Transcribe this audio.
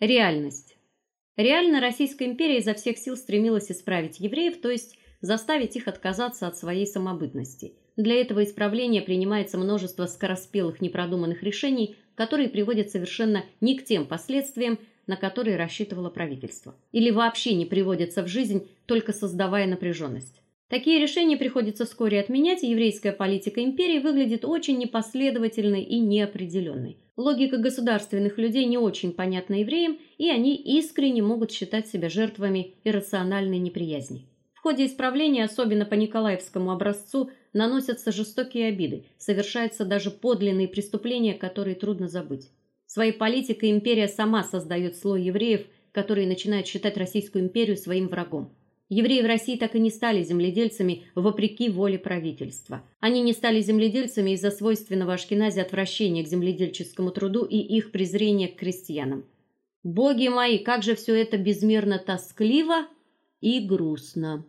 Реальность. Реально Российская империя изо всех сил стремилась исправить евреев, то есть заставить их отказаться от своей самобытности. Для этого исправления принимается множество скороспелых непродуманных решений, которые приводят совершенно не к тем последствиям, на которые рассчитывало правительство, или вообще не приводятся в жизнь, только создавая напряженность. Такие решения приходится вскоре отменять, и еврейская политика империи выглядит очень непоследовательной и неопределенной. Логика государственных людей не очень понятна евреям, и они искренне могут считать себя жертвами иррациональной неприязни. В ходе исправления, особенно по Николаевскому образцу, наносятся жестокие обиды, совершаются даже подлинные преступления, которые трудно забыть. Своей политикой империя сама создает слой евреев, которые начинают считать Российскую империю своим врагом. Евреи в России так и не стали земледельцами вопреки воле правительства. Они не стали земледельцами из-за свойственного ашкеназе отвращения к земледельческому труду и их презрения к крестьянам. Боги мои, как же все это безмерно тоскливо и грустно.